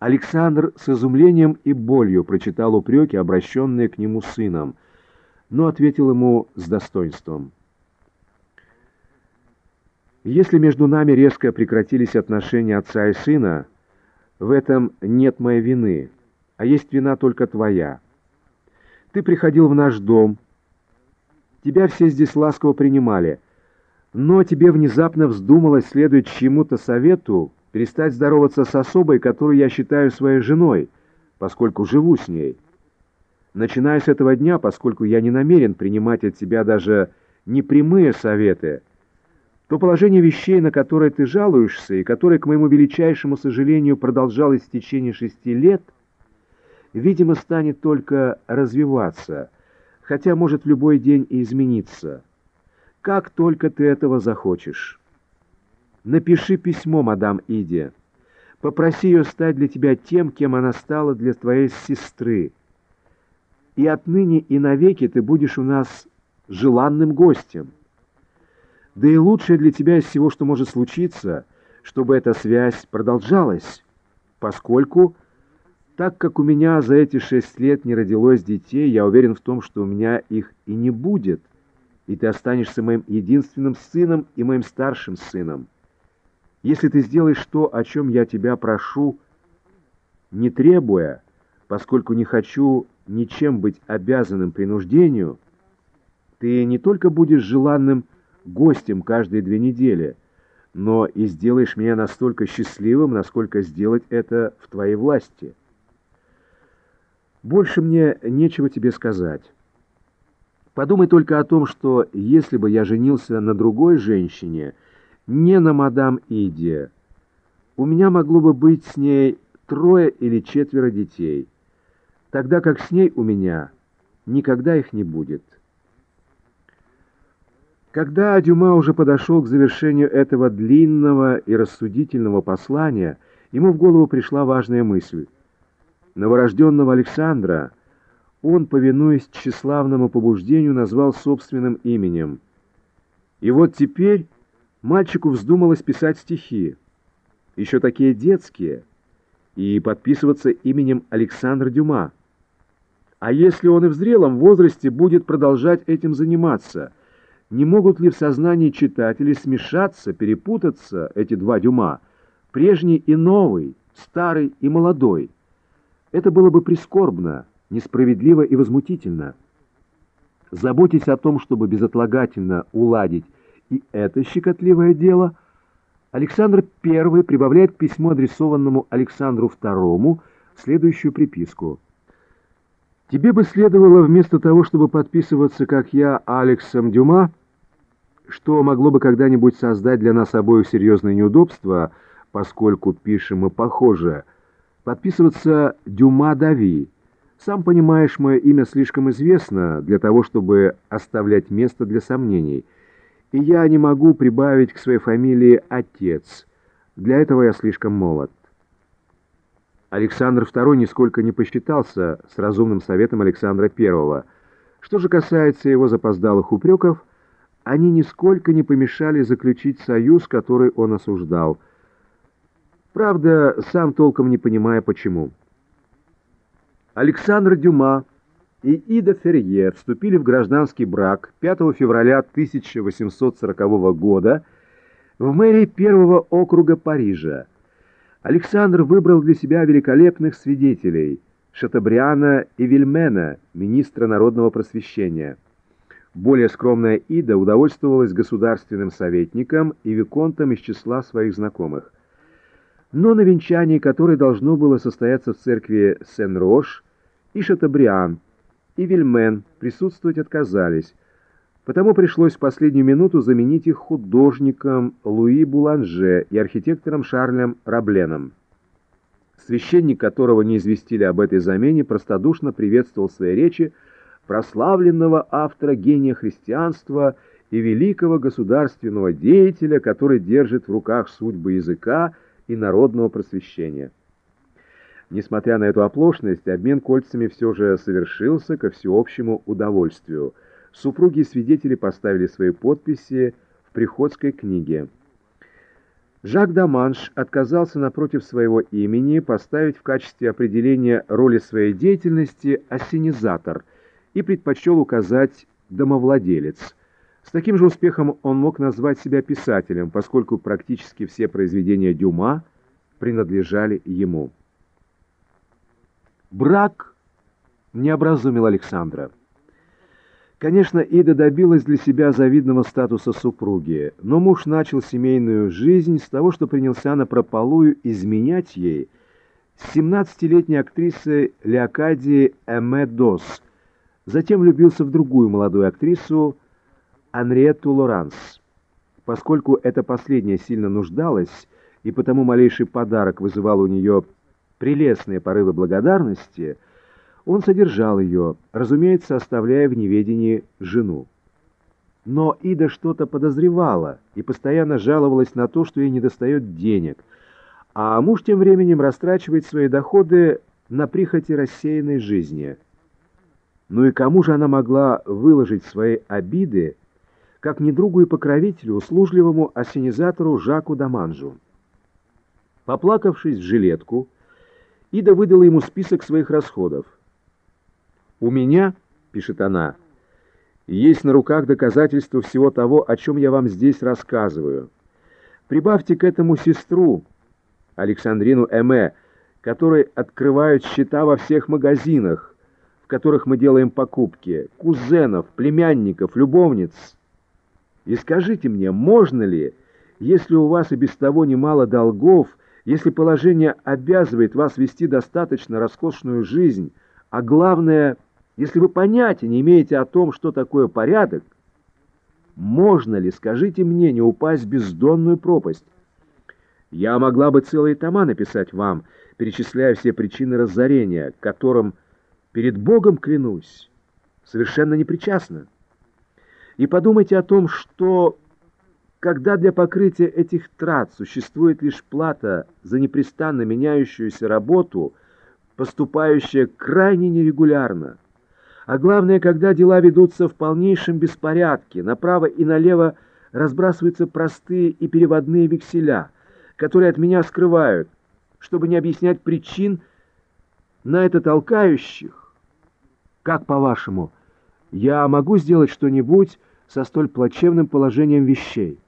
Александр с изумлением и болью прочитал упреки, обращенные к нему сыном, но ответил ему с достоинством. «Если между нами резко прекратились отношения отца и сына, в этом нет моей вины, а есть вина только твоя. Ты приходил в наш дом, тебя все здесь ласково принимали, но тебе внезапно вздумалось следовать чьему-то совету, перестать здороваться с особой, которую я считаю своей женой, поскольку живу с ней. Начиная с этого дня, поскольку я не намерен принимать от тебя даже непрямые советы, то положение вещей, на которое ты жалуешься, и которое, к моему величайшему сожалению, продолжалось в течение шести лет, видимо, станет только развиваться, хотя может в любой день и измениться. Как только ты этого захочешь. Напиши письмо, мадам Иде. Попроси ее стать для тебя тем, кем она стала для твоей сестры. И отныне и навеки ты будешь у нас желанным гостем. Да и лучшее для тебя из всего, что может случиться, чтобы эта связь продолжалась, поскольку, так как у меня за эти шесть лет не родилось детей, я уверен в том, что у меня их и не будет, и ты останешься моим единственным сыном и моим старшим сыном. Если ты сделаешь то, о чем я тебя прошу, не требуя, поскольку не хочу ничем быть обязанным принуждению, ты не только будешь желанным гостем каждые две недели, но и сделаешь меня настолько счастливым, насколько сделать это в твоей власти. Больше мне нечего тебе сказать. Подумай только о том, что если бы я женился на другой женщине — не на мадам Иде. У меня могло бы быть с ней трое или четверо детей, тогда как с ней у меня никогда их не будет. Когда Дюма уже подошел к завершению этого длинного и рассудительного послания, ему в голову пришла важная мысль. Новорожденного Александра он, повинуясь тщеславному побуждению, назвал собственным именем. И вот теперь Мальчику вздумалось писать стихи, еще такие детские, и подписываться именем Александр Дюма. А если он и в зрелом возрасте будет продолжать этим заниматься, не могут ли в сознании читателей смешаться, перепутаться эти два Дюма, прежний и новый, старый и молодой? Это было бы прискорбно, несправедливо и возмутительно. Заботясь о том, чтобы безотлагательно уладить и это щекотливое дело Александр I прибавляет к письму, адресованному Александру II, следующую приписку. «Тебе бы следовало, вместо того, чтобы подписываться, как я, Алексом Дюма, что могло бы когда-нибудь создать для нас обоих серьезное неудобство, поскольку пишем мы похоже, подписываться Дюма Дави. Сам понимаешь, мое имя слишком известно для того, чтобы оставлять место для сомнений» и я не могу прибавить к своей фамилии «отец». Для этого я слишком молод. Александр II нисколько не посчитался с разумным советом Александра I. Что же касается его запоздалых упреков, они нисколько не помешали заключить союз, который он осуждал. Правда, сам толком не понимая, почему. Александр Дюма и Ида Ферье вступили в гражданский брак 5 февраля 1840 года в мэрии первого округа Парижа. Александр выбрал для себя великолепных свидетелей Шатабриана и Вильмена, министра народного просвещения. Более скромная Ида удовольствовалась государственным советником и виконтом из числа своих знакомых. Но на венчании, которое должно было состояться в церкви Сен-Рош, и Шатабриан – и Вильмен присутствовать отказались, потому пришлось в последнюю минуту заменить их художником Луи Буланже и архитектором Шарлем Рабленом. Священник, которого не известили об этой замене, простодушно приветствовал в своей речи прославленного автора гения христианства и великого государственного деятеля, который держит в руках судьбы языка и народного просвещения. Несмотря на эту оплошность, обмен кольцами все же совершился ко всеобщему удовольствию. Супруги и свидетели поставили свои подписи в приходской книге. Жак Даманш отказался напротив своего имени поставить в качестве определения роли своей деятельности ассенизатор и предпочел указать домовладелец. С таким же успехом он мог назвать себя писателем, поскольку практически все произведения Дюма принадлежали ему. Брак не образумил Александра. Конечно, Ида добилась для себя завидного статуса супруги, но муж начал семейную жизнь с того, что принялся напропалую изменять ей с 17-летней актрисой Леокадии Эме Дос. Затем влюбился в другую молодую актрису Анриетту Лоранс. Поскольку эта последняя сильно нуждалась, и потому малейший подарок вызывал у нее прелестные порывы благодарности – он содержал ее, разумеется, оставляя в неведении жену. Но Ида что-то подозревала и постоянно жаловалась на то, что ей недостает денег, а муж тем временем растрачивает свои доходы на прихоти рассеянной жизни. Ну и кому же она могла выложить свои обиды, как не другу и покровителю, услужливому ассенизатору Жаку Даманжу? Поплакавшись в жилетку, Ида выдала ему список своих расходов – «У меня, — пишет она, — есть на руках доказательства всего того, о чем я вам здесь рассказываю. Прибавьте к этому сестру, Александрину Эме, которой открывают счета во всех магазинах, в которых мы делаем покупки, кузенов, племянников, любовниц. И скажите мне, можно ли, если у вас и без того немало долгов, если положение обязывает вас вести достаточно роскошную жизнь, а главное — если вы понятия не имеете о том, что такое порядок, можно ли, скажите мне, не упасть в бездонную пропасть? Я могла бы целые тома написать вам, перечисляя все причины разорения, которым, перед Богом клянусь, совершенно непричастна. И подумайте о том, что, когда для покрытия этих трат существует лишь плата за непрестанно меняющуюся работу, поступающая крайне нерегулярно, а главное, когда дела ведутся в полнейшем беспорядке, направо и налево разбрасываются простые и переводные векселя, которые от меня скрывают, чтобы не объяснять причин на это толкающих. Как по-вашему, я могу сделать что-нибудь со столь плачевным положением вещей?